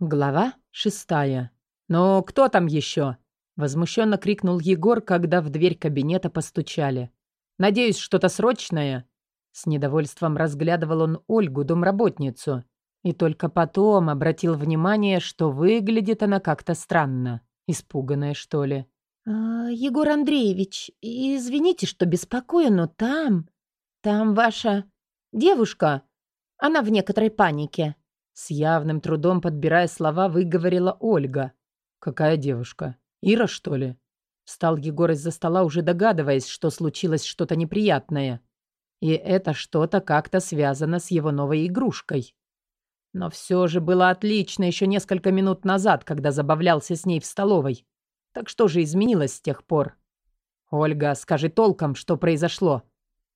Глава шестая. «Ну, кто там еще?» – возмущенно крикнул Егор, когда в дверь кабинета постучали. «Надеюсь, что-то срочное?» С недовольством разглядывал он Ольгу, домработницу, и только потом обратил внимание, что выглядит она как-то странно, испуганная, что ли. «А, «Егор Андреевич, извините, что беспокою, но там... Там ваша девушка, она в некоторой панике». С явным трудом подбирая слова, выговорила Ольга. «Какая девушка? Ира, что ли?» Встал Егор из-за стола, уже догадываясь, что случилось что-то неприятное. И это что-то как-то связано с его новой игрушкой. Но все же было отлично еще несколько минут назад, когда забавлялся с ней в столовой. Так что же изменилось с тех пор? «Ольга, скажи толком, что произошло?»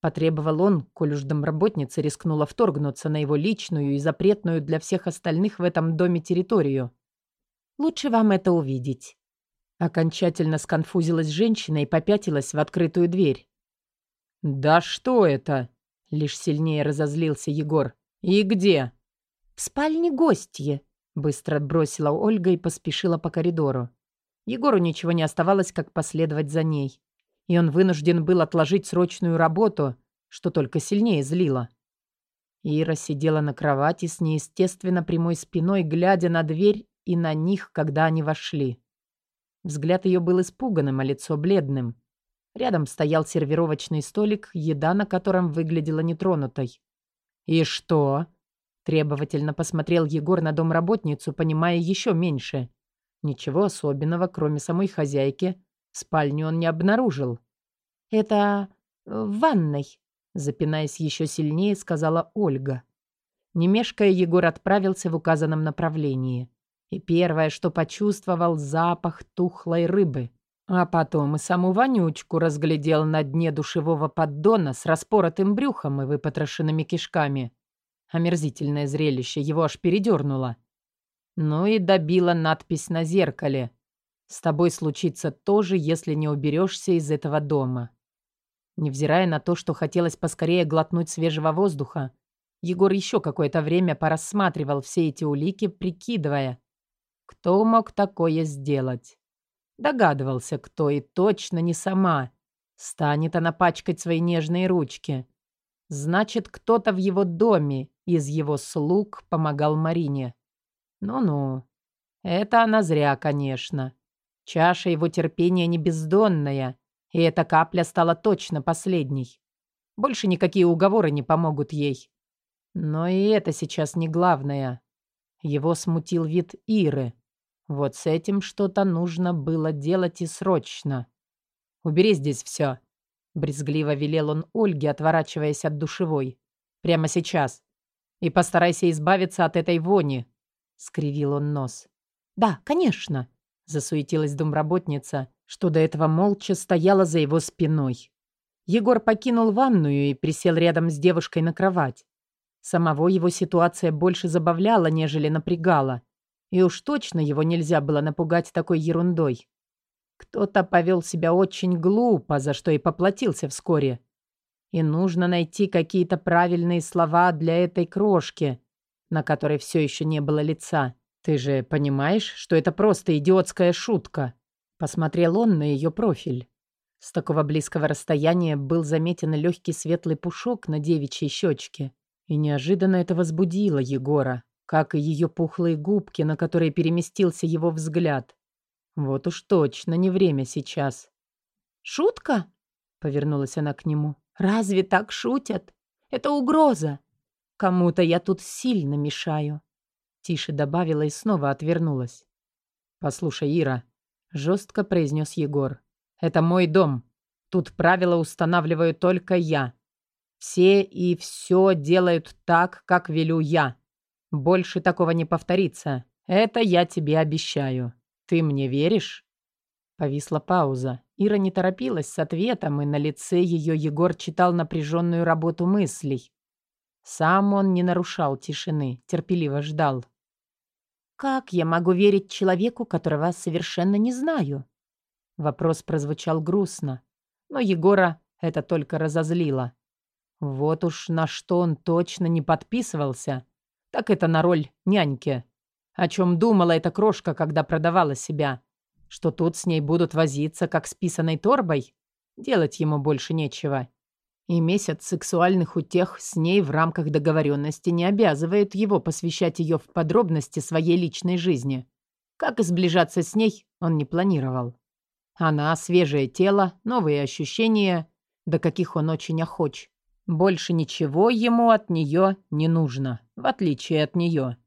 Потребовал он, коль уж домработница рискнула вторгнуться на его личную и запретную для всех остальных в этом доме территорию. «Лучше вам это увидеть». Окончательно сконфузилась женщина и попятилась в открытую дверь. «Да что это?» — лишь сильнее разозлился Егор. «И где?» «В спальне гостья», — быстро бросила Ольга и поспешила по коридору. Егору ничего не оставалось, как последовать за ней и он вынужден был отложить срочную работу, что только сильнее злило. Ира сидела на кровати с неестественно прямой спиной, глядя на дверь и на них, когда они вошли. Взгляд ее был испуганным, а лицо бледным. Рядом стоял сервировочный столик, еда на котором выглядела нетронутой. «И что?» – требовательно посмотрел Егор на домработницу, понимая еще меньше. Ничего особенного, кроме самой хозяйки, Спальню он не обнаружил. «Это э, в ванной», — запинаясь еще сильнее, сказала Ольга. Не мешкая, Егор отправился в указанном направлении. И первое, что почувствовал, запах тухлой рыбы. А потом и саму вонючку разглядел на дне душевого поддона с распоротым брюхом и выпотрошенными кишками. Омерзительное зрелище его аж передернуло. Ну и добила надпись на зеркале — с тобой случится то же, если не уберешься из этого дома. Невзирая на то, что хотелось поскорее глотнуть свежего воздуха, Егор еще какое-то время порассматривал все эти улики, прикидывая, кто мог такое сделать. Догадывался, кто, и точно не сама. Станет она пачкать свои нежные ручки. Значит, кто-то в его доме из его слуг помогал Марине. Ну-ну, это она зря, конечно. Чаша его терпения не бездонная, и эта капля стала точно последней. Больше никакие уговоры не помогут ей. Но и это сейчас не главное. Его смутил вид Иры. Вот с этим что-то нужно было делать и срочно. «Убери здесь все», — брезгливо велел он Ольге, отворачиваясь от душевой. «Прямо сейчас. И постарайся избавиться от этой вони», — скривил он нос. «Да, конечно», Засуетилась домработница, что до этого молча стояла за его спиной. Егор покинул ванную и присел рядом с девушкой на кровать. Самого его ситуация больше забавляла, нежели напрягала. И уж точно его нельзя было напугать такой ерундой. Кто-то повел себя очень глупо, за что и поплатился вскоре. И нужно найти какие-то правильные слова для этой крошки, на которой все еще не было лица. «Ты же понимаешь, что это просто идиотская шутка?» Посмотрел он на ее профиль. С такого близкого расстояния был заметен легкий светлый пушок на девичьей щечке. И неожиданно это возбудило Егора, как и ее пухлые губки, на которые переместился его взгляд. Вот уж точно не время сейчас. «Шутка?» — повернулась она к нему. «Разве так шутят? Это угроза. Кому-то я тут сильно мешаю. Тише добавила и снова отвернулась. «Послушай, Ира», — жестко произнес Егор. «Это мой дом. Тут правила устанавливаю только я. Все и все делают так, как велю я. Больше такого не повторится. Это я тебе обещаю. Ты мне веришь?» Повисла пауза. Ира не торопилась с ответом, и на лице ее Егор читал напряженную работу мыслей. Сам он не нарушал тишины, терпеливо ждал. «Как я могу верить человеку, которого совершенно не знаю?» Вопрос прозвучал грустно, но Егора это только разозлило. Вот уж на что он точно не подписывался, так это на роль няньки. О чем думала эта крошка, когда продавала себя? Что тут с ней будут возиться, как с писаной торбой? Делать ему больше нечего. И месяц сексуальных утех с ней в рамках договоренности не обязывает его посвящать ее в подробности своей личной жизни. Как и сближаться с ней, он не планировал. Она – свежее тело, новые ощущения, до каких он очень охоч. Больше ничего ему от нее не нужно, в отличие от нее.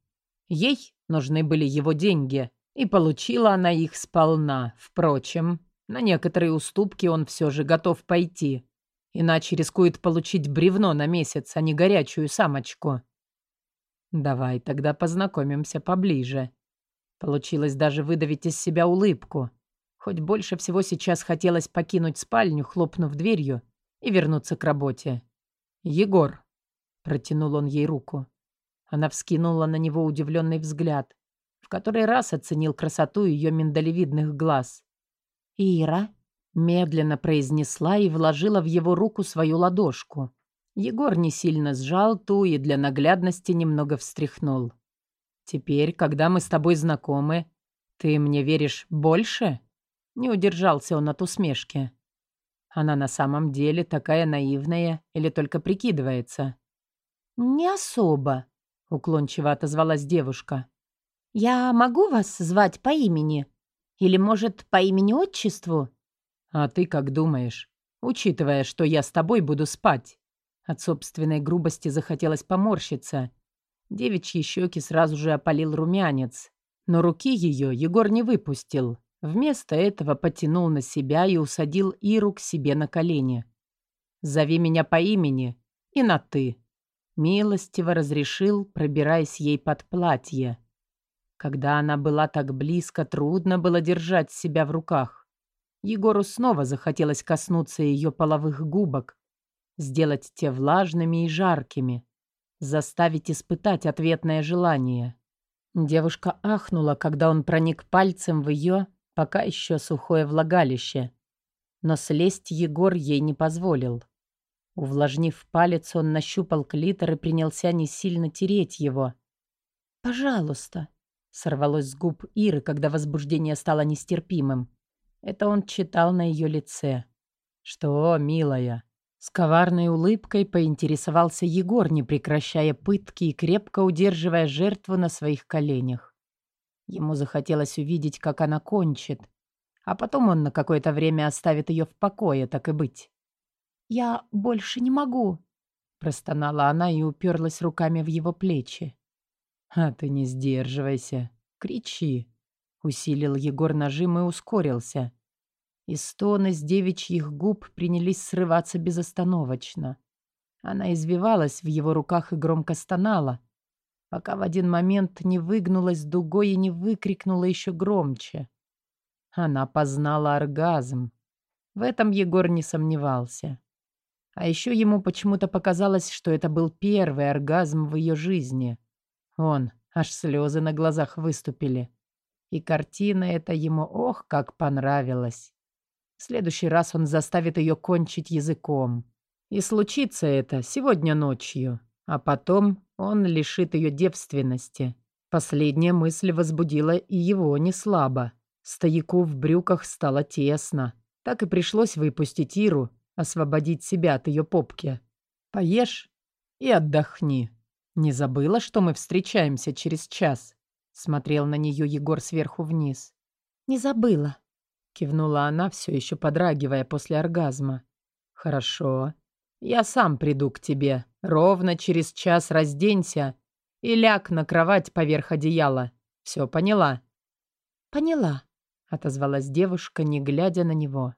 Ей нужны были его деньги, и получила она их сполна. Впрочем, на некоторые уступки он все же готов пойти. Иначе рискует получить бревно на месяц, а не горячую самочку. Давай тогда познакомимся поближе. Получилось даже выдавить из себя улыбку. Хоть больше всего сейчас хотелось покинуть спальню, хлопнув дверью, и вернуться к работе. «Егор», — протянул он ей руку. Она вскинула на него удивленный взгляд, в который раз оценил красоту ее миндалевидных глаз. «Ира», Медленно произнесла и вложила в его руку свою ладошку. Егор не сильно сжал ту и для наглядности немного встряхнул. «Теперь, когда мы с тобой знакомы, ты мне веришь больше?» Не удержался он от усмешки. Она на самом деле такая наивная или только прикидывается? «Не особо», — уклончиво отозвалась девушка. «Я могу вас звать по имени? Или, может, по имени-отчеству?» «А ты как думаешь, учитывая, что я с тобой буду спать?» От собственной грубости захотелось поморщиться. Девичьи щеки сразу же опалил румянец. Но руки ее Егор не выпустил. Вместо этого потянул на себя и усадил Иру к себе на колени. «Зови меня по имени и на «ты». Милостиво разрешил, пробираясь ей под платье. Когда она была так близко, трудно было держать себя в руках. Егору снова захотелось коснуться ее половых губок, сделать те влажными и жаркими, заставить испытать ответное желание. Девушка ахнула, когда он проник пальцем в ее пока еще сухое влагалище. Но слезть Егор ей не позволил. Увлажнив палец, он нащупал клитор и принялся не сильно тереть его. «Пожалуйста», — сорвалось с губ Иры, когда возбуждение стало нестерпимым. Это он читал на ее лице. «Что, милая?» С коварной улыбкой поинтересовался Егор, не прекращая пытки и крепко удерживая жертву на своих коленях. Ему захотелось увидеть, как она кончит, а потом он на какое-то время оставит ее в покое, так и быть. «Я больше не могу», — простонала она и уперлась руками в его плечи. «А ты не сдерживайся, кричи», — усилил Егор нажим и ускорился и стоны с девичьих губ принялись срываться безостановочно. Она извивалась в его руках и громко стонала, пока в один момент не выгнулась дугой и не выкрикнула еще громче. Она познала оргазм. В этом Егор не сомневался. А еще ему почему-то показалось, что это был первый оргазм в ее жизни. Он, аж слезы на глазах выступили. И картина эта ему, ох, как понравилась. В следующий раз он заставит ее кончить языком. И случится это сегодня ночью. А потом он лишит ее девственности. Последняя мысль возбудила и его не слабо. Стояку в брюках стало тесно. Так и пришлось выпустить Иру, освободить себя от ее попки. «Поешь и отдохни. Не забыла, что мы встречаемся через час?» Смотрел на нее Егор сверху вниз. «Не забыла», Кивнула она, все еще подрагивая после оргазма. «Хорошо. Я сам приду к тебе. Ровно через час разденься и ляг на кровать поверх одеяла. Все поняла?» «Поняла», — отозвалась девушка, не глядя на него.